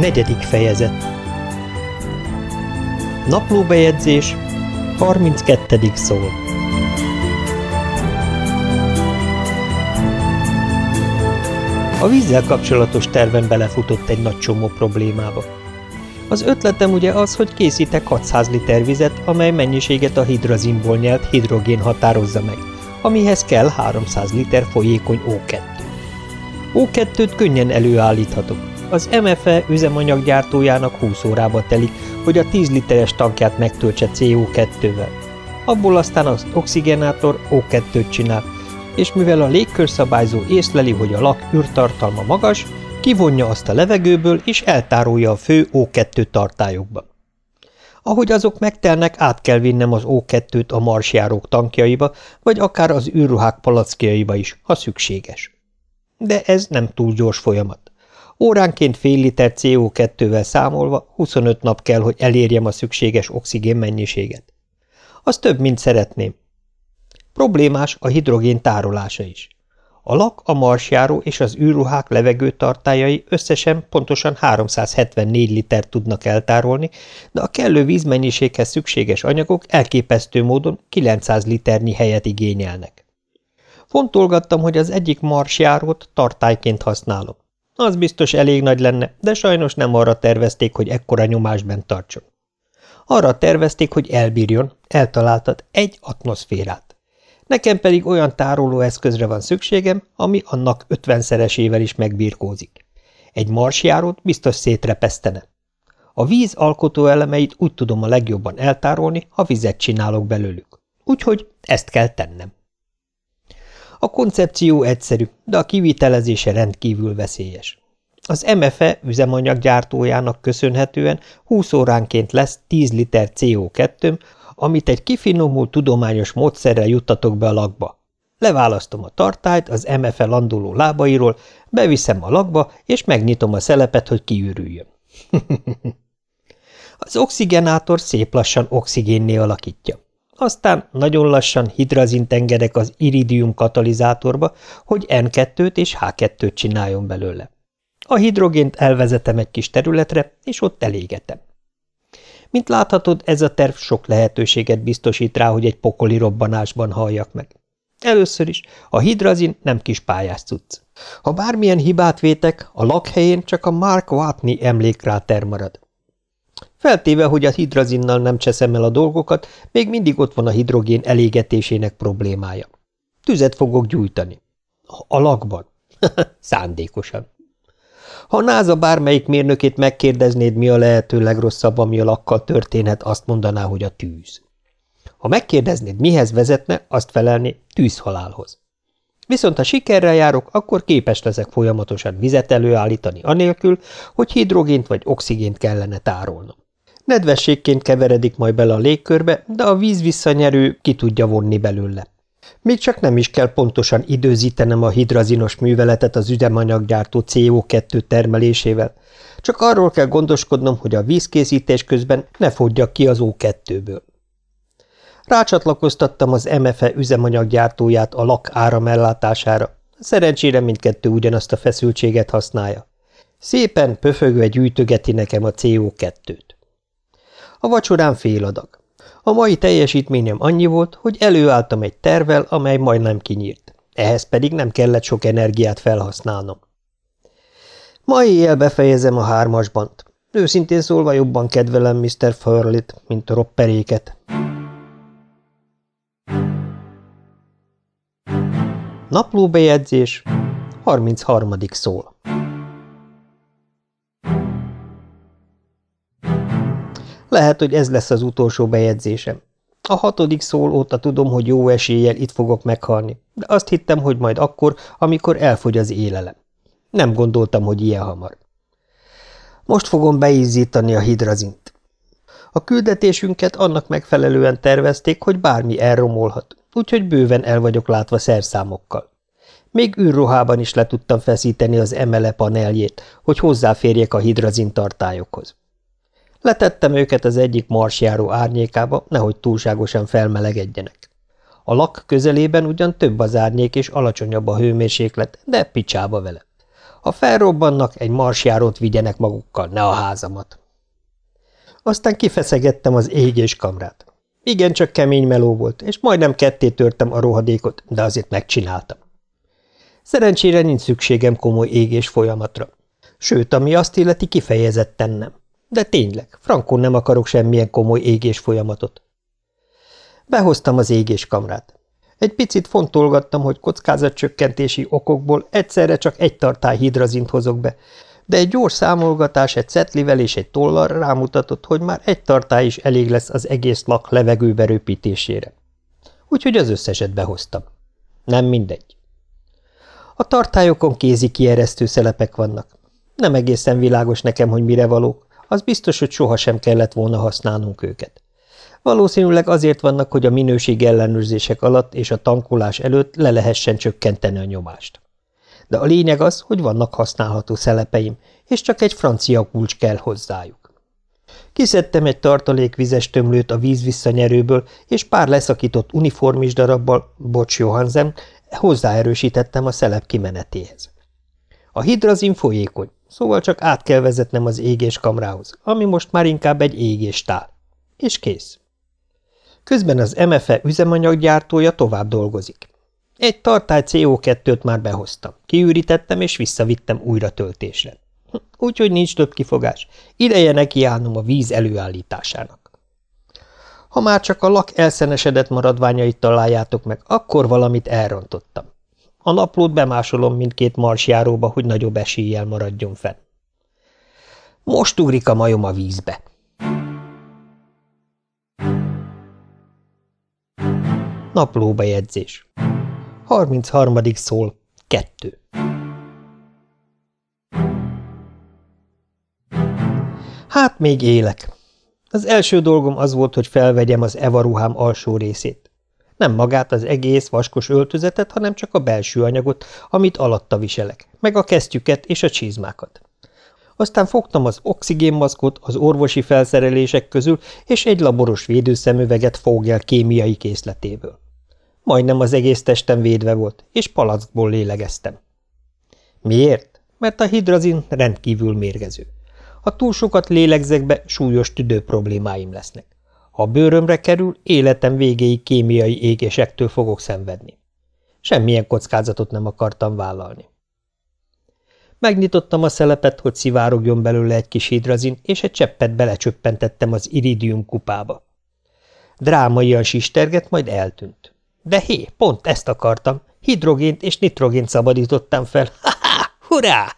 Negyedik fejezet Naplóbejegyzés 32. szól A vízzel kapcsolatos terven belefutott egy nagy csomó problémába. Az ötletem ugye az, hogy készítek 600 liter vizet, amely mennyiséget a hidrazinból nyelt hidrogén határozza meg, amihez kell 300 liter folyékony O2. O2-t könnyen előállíthatok. Az MFE üzemanyaggyártójának 20 órába telik, hogy a 10 literes tankját megtöltse CO2-vel. Abból aztán az oxigenátor O2-t csinál, és mivel a légkörszabályzó észleli, hogy a lak űrtartalma magas, kivonja azt a levegőből, és eltárolja a fő O2 tartályokba. Ahogy azok megtelnek, át kell vinnem az O2-t a marsjárók tankjaiba, vagy akár az űrruhák palackjaiba is, ha szükséges. De ez nem túl gyors folyamat. Óránként fél liter CO2-vel számolva 25 nap kell, hogy elérjem a szükséges oxigén mennyiséget. Az több, mint szeretném. Problémás a hidrogén tárolása is. A lak, a marsjáró és az űrruhák levegőtartályai összesen pontosan 374 liter tudnak eltárolni, de a kellő vízmennyiséghez szükséges anyagok elképesztő módon 900 liternyi helyet igényelnek. Fontolgattam, hogy az egyik marsjárót tartályként használom. Az biztos elég nagy lenne, de sajnos nem arra tervezték, hogy ekkora nyomásban tartson. Arra tervezték, hogy elbírjon, eltaláltat egy atmoszférát. Nekem pedig olyan tárolóeszközre van szükségem, ami annak ötvenszeresével is megbírkózik. Egy marsjárót biztos szétrepesztene. A víz alkotó elemeit úgy tudom a legjobban eltárolni, ha vizet csinálok belőlük. Úgyhogy ezt kell tennem. A koncepció egyszerű, de a kivitelezése rendkívül veszélyes. Az MFE üzemanyaggyártójának köszönhetően 20 óránként lesz 10 liter CO2, amit egy kifinomult tudományos módszerrel juttatok be a lakba. Leválasztom a tartályt az MFE landoló lábairól, beviszem a lakba, és megnyitom a szelepet, hogy kiürüljön. az oxigenátor szép lassan oxigénné alakítja. Aztán nagyon lassan hidrazint engedek az iridium katalizátorba, hogy N2-t és H2-t csináljon belőle. A hidrogént elvezetem egy kis területre, és ott elégetem. Mint láthatod, ez a terv sok lehetőséget biztosít rá, hogy egy pokoli robbanásban halljak meg. Először is, a hidrazin nem kis pályás cucc. Ha bármilyen hibát vétek, a lakhelyén csak a Mark Watney emlékráter marad. Feltéve, hogy a hidrazinnal nem cseszem el a dolgokat, még mindig ott van a hidrogén elégetésének problémája. Tüzet fogok gyújtani. A lakban. Szándékosan. Ha a NASA bármelyik mérnökét megkérdeznéd, mi a lehető legrosszabb, ami a lakkal történhet, azt mondaná, hogy a tűz. Ha megkérdeznéd, mihez vezetne, azt felelni tűzhalálhoz. Viszont ha sikerrel járok, akkor képes leszek folyamatosan vizet előállítani anélkül, hogy hidrogént vagy oxigént kellene tárolnom. Nedvességként keveredik majd bele a légkörbe, de a víz visszanyerő ki tudja vonni belőle. Még csak nem is kell pontosan időzítenem a hidrazinos műveletet az üzemanyaggyártó CO2 termelésével, csak arról kell gondoskodnom, hogy a vízkészítés közben ne fogjak ki az O2-ből. Rácsatlakoztattam az MFE üzemanyaggyártóját a lak áramellátására, szerencsére mindkettő ugyanazt a feszültséget használja. Szépen pöfögve gyűjtögeti nekem a CO2-t. A vacsorán fél adag. A mai teljesítményem annyi volt, hogy előálltam egy tervel, amely majdnem kinyírt. Ehhez pedig nem kellett sok energiát felhasználnom. Mai éjjel befejezem a hármasbant. Őszintén szólva jobban kedvelem Mr. Furlit, mint a ropperéket. Naplóbejegyzés 33. szól Lehet, hogy ez lesz az utolsó bejegyzésem. A hatodik szól óta tudom, hogy jó eséllyel itt fogok meghalni, de azt hittem, hogy majd akkor, amikor elfogy az élelem. Nem gondoltam, hogy ilyen hamar. Most fogom beizzítani a hidrazint. A küldetésünket annak megfelelően tervezték, hogy bármi elromolhat, úgyhogy bőven el vagyok látva szerszámokkal. Még űrruhában is le tudtam feszíteni az emele paneljét, hogy hozzáférjek a hidrazin tartályokhoz. Letettem őket az egyik marsjáró árnyékába, nehogy túlságosan felmelegedjenek. A lak közelében ugyan több az árnyék és alacsonyabb a hőmérséklet, de picsába vele. Ha felrobbannak, egy marsjárót vigyenek magukkal, ne a házamat. Aztán kifeszegettem az égés kamrát. Igen, csak kemény meló volt, és majdnem ketté törtem a rohadékot, de azért megcsináltam. Szerencsére nincs szükségem komoly égés folyamatra. Sőt, ami azt illeti, kifejezetten nem. De tényleg, frankon nem akarok semmilyen komoly égés folyamatot. Behoztam az égéskamrát. Egy picit fontolgattam, hogy kockázatcsökkentési okokból egyszerre csak egy tartály hidrazint hozok be, de egy gyors számolgatás egy cetlivel és egy tollal rámutatott, hogy már egy tartály is elég lesz az egész lak levegőbe röpítésére. Úgyhogy az összeset behoztam. Nem mindegy. A tartályokon kézi kieresztő szelepek vannak. Nem egészen világos nekem, hogy mire valók, az biztos, hogy sohasem kellett volna használnunk őket. Valószínűleg azért vannak, hogy a minőség ellenőrzések alatt és a tankolás előtt le lehessen csökkenteni a nyomást. De a lényeg az, hogy vannak használható szelepeim, és csak egy francia kulcs kell hozzájuk. Kiszedtem egy tartalékvizes tömlőt a víz visszanyerőből, és pár leszakított uniformis darabbal, bocs Johansen, hozzáerősítettem a szelep kimenetéhez. A hidrazin folyékony, szóval csak át kell vezetnem az égéskamrához, ami most már inkább egy égéstál. És kész. Közben az MFE üzemanyaggyártója tovább dolgozik. Egy tartály CO2-t már behoztam, kiürítettem és visszavittem újra töltésre. Úgyhogy nincs több kifogás. Ideje nekiállnom a víz előállításának. Ha már csak a lak elszenesedett maradványait találjátok meg, akkor valamit elrontottam. A naplót bemásolom mindkét marsjáróba, hogy nagyobb eséllyel maradjon fenn. Most ugrik a majom a vízbe. Naplóbejegyzés 33. szól 2 Hát még élek. Az első dolgom az volt, hogy felvegyem az Eva ruhám alsó részét. Nem magát az egész vaskos öltözetet, hanem csak a belső anyagot, amit alatta viselek, meg a kesztyüket és a csizmákat. Aztán fogtam az oxigénmaszkot az orvosi felszerelések közül, és egy laboros védőszemüveget Fogel kémiai készletéből. Majdnem az egész testem védve volt, és palackból lélegeztem. Miért? Mert a hidrazin rendkívül mérgező. Ha túl sokat lélegzek be, súlyos tüdő problémáim lesznek. Ha bőrömre kerül, életem végéig kémiai égésektől fogok szenvedni. Semmilyen kockázatot nem akartam vállalni. Megnyitottam a szelepet, hogy szivárogjon belőle egy kis hidrazin, és egy cseppet belecsöppentettem az iridium kupába. Drámaian sisterget, majd eltűnt. De hé, pont ezt akartam. Hidrogént és nitrogént szabadítottam fel. Ha-ha! Hurrá!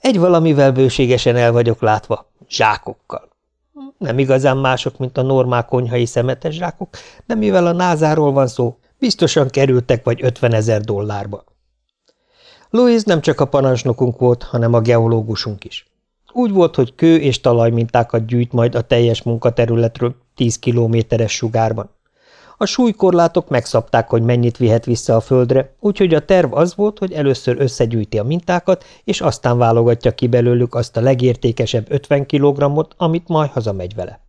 Egy valamivel bőségesen el vagyok látva. Zsákokkal. Nem igazán mások, mint a normál konyhai szemetes zsákok, de mivel a názáról van szó, biztosan kerültek vagy 50 ezer dollárba. Louis nem csak a parancsnokunk volt, hanem a geológusunk is. Úgy volt, hogy kő és talajmintákat gyűjt majd a teljes munkaterületről 10 kilométeres sugárban. A súlykorlátok megszabták, hogy mennyit vihet vissza a földre, úgyhogy a terv az volt, hogy először összegyűjti a mintákat, és aztán válogatja ki belőlük azt a legértékesebb 50 kilogrammot, amit majd hazamegy vele.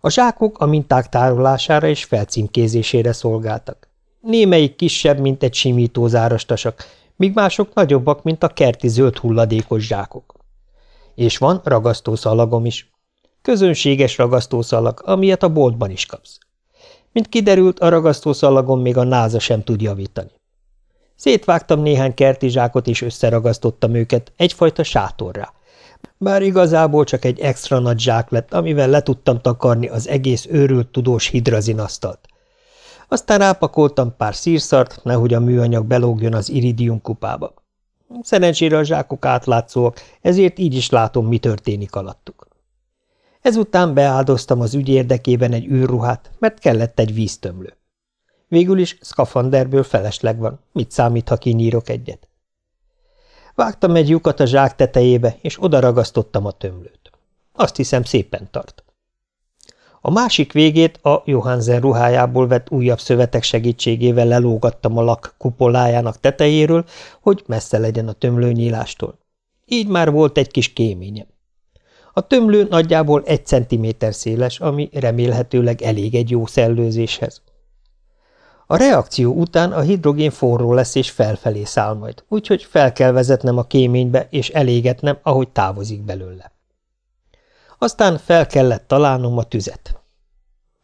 A zsákok a minták tárolására és felcímkézésére szolgáltak. Némelyik kisebb, mint egy simítózárastasak, míg mások nagyobbak, mint a kerti zöld hulladékos zsákok. És van ragasztószalagom is. Közönséges ragasztószalag, amilyet a boltban is kapsz. Mint kiderült, a ragasztószalagon még a náza sem tud javítani. Szétvágtam néhány kerti zsákot, és összeragasztottam őket egyfajta sátorrá. Bár igazából csak egy extra nagy zsák lett, amivel le tudtam takarni az egész őrült tudós hidrazinasztalt. Aztán rápakoltam pár szírszart, nehogy a műanyag belógjon az iridium kupába. Szerencsére a zsákok átlátszóak, ezért így is látom, mi történik alattuk. Ezután beáldoztam az ügy érdekében egy űrruhát, mert kellett egy víztömlő. Végül is szkafanderből felesleg van, mit számít, ha kinyírok egyet. Vágtam egy lyukat a zsák tetejébe, és odaragasztottam a tömlőt. Azt hiszem szépen tart. A másik végét a Johansen ruhájából vett újabb szövetek segítségével lelógattam a lak kupolájának tetejéről, hogy messze legyen a tömlőnyílástól. Így már volt egy kis kéményem. A tömlő nagyjából egy centiméter széles, ami remélhetőleg elég egy jó szellőzéshez. A reakció után a hidrogén forró lesz és felfelé száll majd, úgyhogy fel kell vezetnem a kéménybe és elégetnem, ahogy távozik belőle. Aztán fel kellett találnom a tüzet.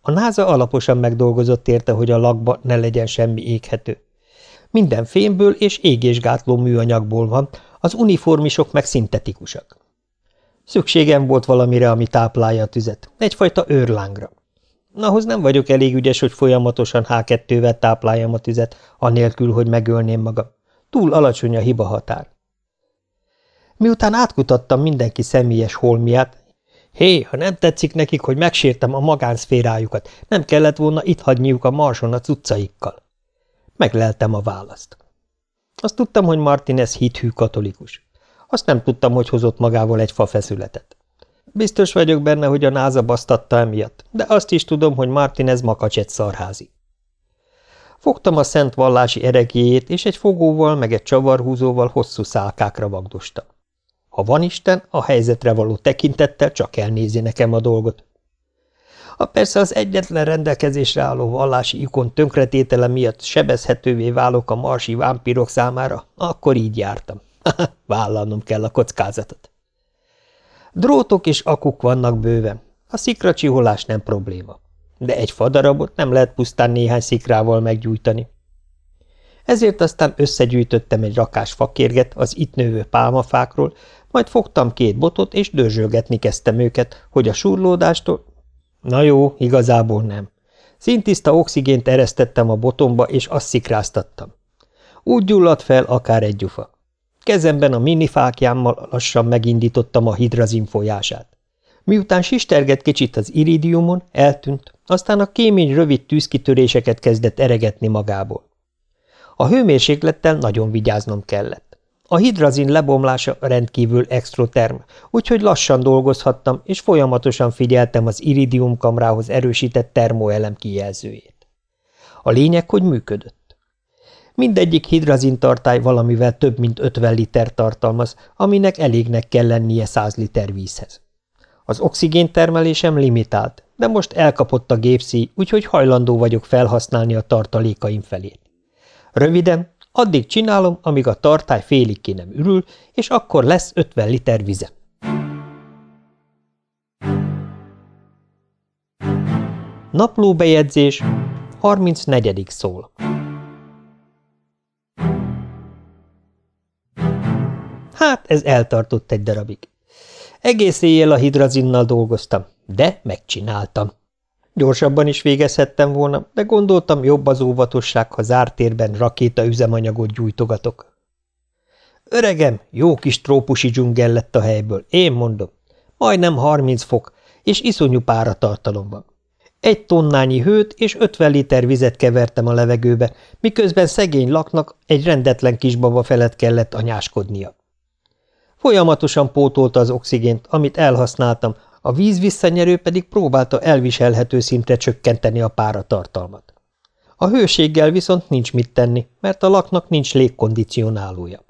A náza alaposan megdolgozott érte, hogy a lakba ne legyen semmi éghető. Minden fémből és égésgátló műanyagból van, az uniformisok meg szintetikusak. Szükségem volt valamire, ami táplálja a tüzet, egyfajta őrlángra. Ahhoz nem vagyok elég ügyes, hogy folyamatosan H2-vel tápláljam a tüzet, anélkül, hogy megölném magam. Túl alacsony a hiba határ. Miután átkutattam mindenki személyes holmiát, hé, ha nem tetszik nekik, hogy megsértem a magánszférájukat, nem kellett volna itt hagyniuk a marson a cuccaikkal. Megleltem a választ. Azt tudtam, hogy Martinez hithű katolikus. Azt nem tudtam, hogy hozott magával egy fafeszületet. Biztos vagyok benne, hogy a náza basztatta emiatt, de azt is tudom, hogy Martinez makacset szarházi. Fogtam a szent vallási eregjéjét, és egy fogóval meg egy csavarhúzóval hosszú szálkákra vagdostam. Ha van Isten, a helyzetre való tekintettel csak elnézi nekem a dolgot. Ha persze az egyetlen rendelkezésre álló vallási ikon tönkretétele miatt sebezhetővé válok a marsi vámpírok számára, akkor így jártam. Vállalnom kell a kockázatot. Drótok és akuk vannak bőven. A szikracsiholás nem probléma. De egy fadarabot nem lehet pusztán néhány szikrával meggyújtani. Ezért aztán összegyűjtöttem egy rakás fakérget az itt növő pálmafákról, majd fogtam két botot, és dörzsölgetni kezdtem őket, hogy a surlódástól... Na jó, igazából nem. Szintiszta oxigént eresztettem a botomba, és azt szikráztattam. Úgy gyulladt fel akár egy gyufa. Kezemben a minifákjámmal lassan megindítottam a hidrazin folyását. Miután sisterget kicsit az iridiumon, eltűnt, aztán a kémény rövid tűzkitöréseket kezdett eregetni magából. A hőmérséklettel nagyon vigyáznom kellett. A hidrazin lebomlása rendkívül extroterm, úgyhogy lassan dolgozhattam, és folyamatosan figyeltem az iridium kamrához erősített termoelem kijelzőjét. A lényeg, hogy működött. Mindegyik hidrazintartály valamivel több mint 50 liter tartalmaz, aminek elégnek kell lennie 100 liter vízhez. Az oxigén termelésem limitált, de most elkapott a gépszíj, úgyhogy hajlandó vagyok felhasználni a tartalékaim felét. Röviden, addig csinálom, amíg a tartály félig ki nem ürül, és akkor lesz 50 liter vize. Naplóbejegyzés 34. szól Hát, ez eltartott egy darabig. Egész éjjel a hidrazinnal dolgoztam, de megcsináltam. Gyorsabban is végezhettem volna, de gondoltam jobb az óvatosság, ha zártérben rakéta üzemanyagot gyújtogatok. Öregem, jó kis trópusi dzsungel lett a helyből, én mondom. Majdnem harminc fok, és iszonyú páratartalom van. Egy tonnányi hőt és ötven liter vizet kevertem a levegőbe, miközben szegény laknak egy rendetlen kisbaba felett kellett anyáskodnia. Folyamatosan pótolta az oxigént, amit elhasználtam, a víz visszanyerő pedig próbálta elviselhető szintre csökkenteni a páratartalmat. A hőséggel viszont nincs mit tenni, mert a laknak nincs légkondicionálója.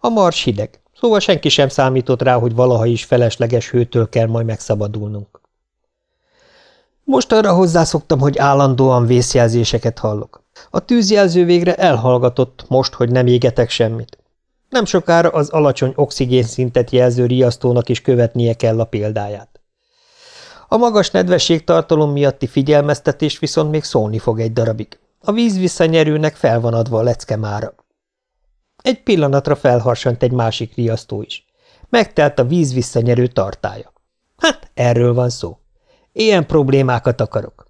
A mars hideg, szóval senki sem számított rá, hogy valaha is felesleges hőtől kell majd megszabadulnunk. Most arra hozzászoktam, hogy állandóan vészjelzéseket hallok. A tűzjelző végre elhallgatott, most, hogy nem égetek semmit. Nem sokára az alacsony oxigénszintet jelző riasztónak is követnie kell a példáját. A magas nedvességtartalom miatti figyelmeztetés viszont még szólni fog egy darabig. A víz visszanyerőnek fel van adva a lecke mára. Egy pillanatra felharsant egy másik riasztó is. Megtelt a víz visszanyerő tartája. Hát, erről van szó. Ilyen problémákat akarok.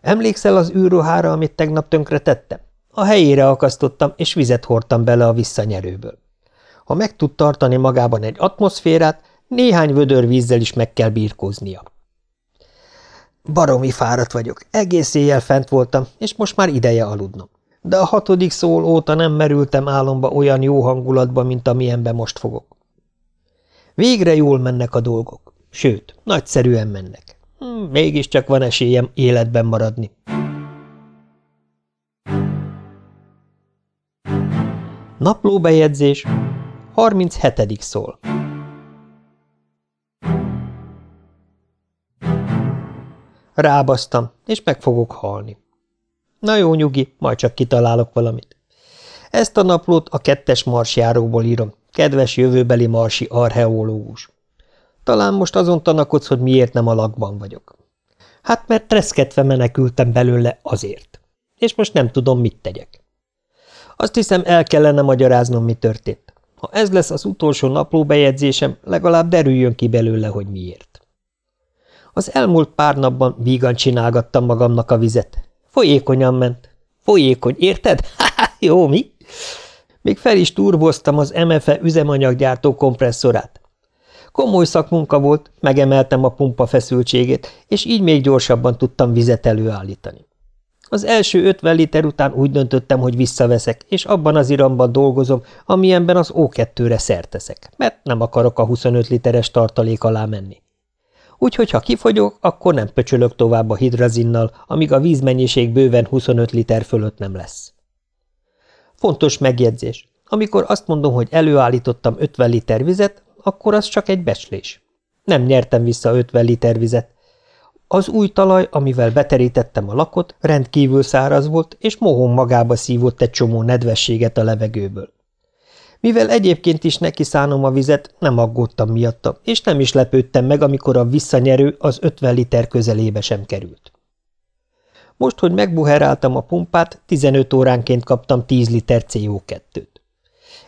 Emlékszel az űrruhára, amit tegnap tönkre tettem? A helyére akasztottam, és vizet hordtam bele a visszanyerőből. Ha meg tud tartani magában egy atmoszférát, néhány vödör vízzel is meg kell birkóznia. Baromi fáradt vagyok, egész éjjel fent voltam, és most már ideje aludnom. De a hatodik szól óta nem merültem álomba olyan jó hangulatba, mint amilyenben most fogok. Végre jól mennek a dolgok, sőt, nagyszerűen mennek. Hm, mégiscsak van esélyem életben maradni. Naplóbejegyzés 37. szól Rábasztam, és meg fogok halni. Na jó, nyugi, majd csak kitalálok valamit. Ezt a naplót a kettes marsjáróból írom, kedves jövőbeli marsi archeológus. Talán most azon tanakodsz, hogy miért nem a lakban vagyok. Hát mert reszketve menekültem belőle azért. És most nem tudom, mit tegyek. Azt hiszem, el kellene magyaráznom, mi történt. Ha ez lesz az utolsó naplóbejegyzésem, legalább derüljön ki belőle, hogy miért. Az elmúlt pár napban vígan csinálgattam magamnak a vizet. Folyékonyan ment. Folyékony, érted? Jó, mi? Még fel is turboztam az MFE üzemanyaggyártó kompresszorát. Komoly szakmunka volt, megemeltem a pumpa feszültségét, és így még gyorsabban tudtam vizet előállítani. Az első 50 liter után úgy döntöttem, hogy visszaveszek, és abban az iramban dolgozom, amilyenben az O2-re szerteszek, mert nem akarok a 25 literes tartalék alá menni. Úgyhogy ha kifogyok, akkor nem pöcsölök tovább a hidrazinnal, amíg a vízmennyiség bőven 25 liter fölött nem lesz. Fontos megjegyzés. Amikor azt mondom, hogy előállítottam 50 liter vizet, akkor az csak egy becslés. Nem nyertem vissza 50 liter vizet. Az új talaj, amivel beterítettem a lakot, rendkívül száraz volt, és mohon magába szívott egy csomó nedvességet a levegőből. Mivel egyébként is neki szánom a vizet, nem aggódtam miatta, és nem is lepődtem meg, amikor a visszanyerő az 50 liter közelébe sem került. Most, hogy megbuheráltam a pumpát, 15 óránként kaptam 10 liter CO2-t.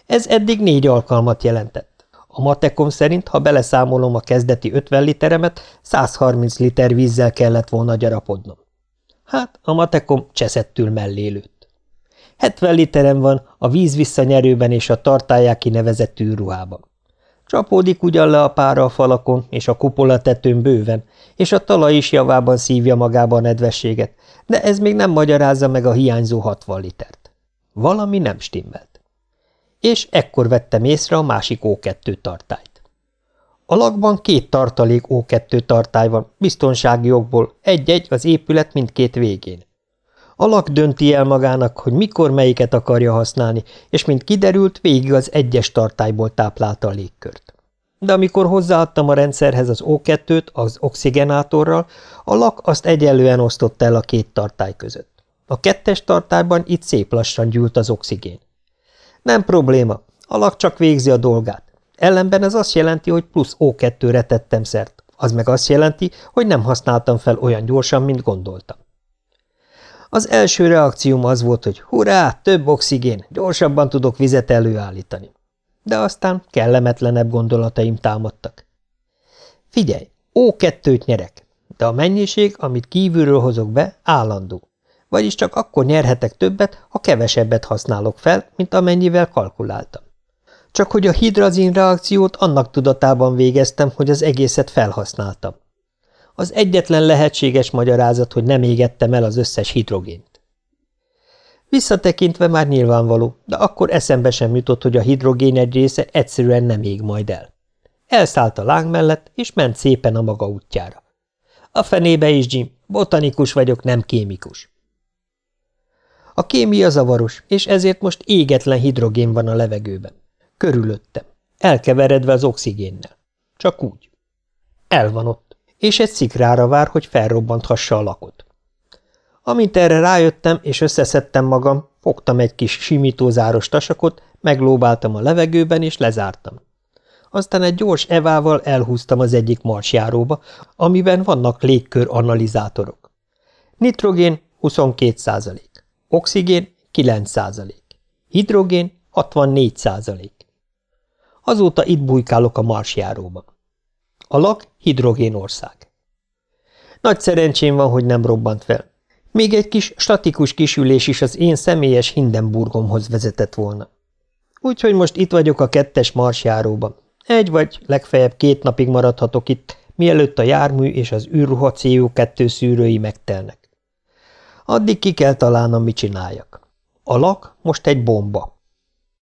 Ez eddig négy alkalmat jelentett. A matekom szerint, ha beleszámolom a kezdeti 50 literemet, 130 liter vízzel kellett volna gyarapodnom. Hát, a matekom cseszettül mellé lőtt. 70 literem van a víz visszanyerőben és a tartályá kinevezett tűrruhában. Csapódik ugyan le a pára a falakon és a kupola tetőn bőven, és a talaj is javában szívja magába a nedvességet, de ez még nem magyarázza meg a hiányzó 60 litert. Valami nem stimmelt és ekkor vettem észre a másik O2 tartályt. A lakban két tartalék O2 tartály van, biztonsági okból, egy-egy az épület mindkét végén. A lak dönti el magának, hogy mikor melyiket akarja használni, és mint kiderült, végig az egyes tartályból táplálta a légkört. De amikor hozzáadtam a rendszerhez az O2-t az oxigenátorral, a lak azt egyenlően osztotta el a két tartály között. A kettes tartályban itt szép lassan gyűlt az oxigén. Nem probléma, alak csak végzi a dolgát. Ellenben ez azt jelenti, hogy plusz O2-re tettem szert. Az meg azt jelenti, hogy nem használtam fel olyan gyorsan, mint gondoltam. Az első reakcióm az volt, hogy hurrá, több oxigén, gyorsabban tudok vizet előállítani. De aztán kellemetlenebb gondolataim támadtak. Figyelj, O2-t nyerek, de a mennyiség, amit kívülről hozok be, állandó vagyis csak akkor nyerhetek többet, ha kevesebbet használok fel, mint amennyivel kalkuláltam. Csak hogy a hidrazin reakciót annak tudatában végeztem, hogy az egészet felhasználtam. Az egyetlen lehetséges magyarázat, hogy nem égettem el az összes hidrogént. Visszatekintve már nyilvánvaló, de akkor eszembe sem jutott, hogy a hidrogén egy része egyszerűen nem ég majd el. Elszállt a láng mellett, és ment szépen a maga útjára. A fenébe is, Jim, botanikus vagyok, nem kémikus. A kémia zavaros, és ezért most égetlen hidrogén van a levegőben. Körülöttem, elkeveredve az oxigénnel. Csak úgy. El van ott, és egy szikrára vár, hogy felrobbanthassa a lakot. Amint erre rájöttem, és összeszedtem magam, fogtam egy kis simítózáros tasakot, meglóbáltam a levegőben, és lezártam. Aztán egy gyors evával elhúztam az egyik marsjáróba, amiben vannak légkör analizátorok. Nitrogén 22 százalék. Oxigén 9 százalék. Hidrogén 64 százalék. Azóta itt bujkálok a marsjáróban. A lak hidrogénország. Nagy szerencsém van, hogy nem robbant fel. Még egy kis statikus kisülés is az én személyes Hindenburgomhoz vezetett volna. Úgyhogy most itt vagyok a kettes marsjáróban. Egy vagy legfeljebb két napig maradhatok itt, mielőtt a jármű és az űrruha CO2 szűrői megtelnek. Addig ki kell találnom, mit csináljak. A lak most egy bomba.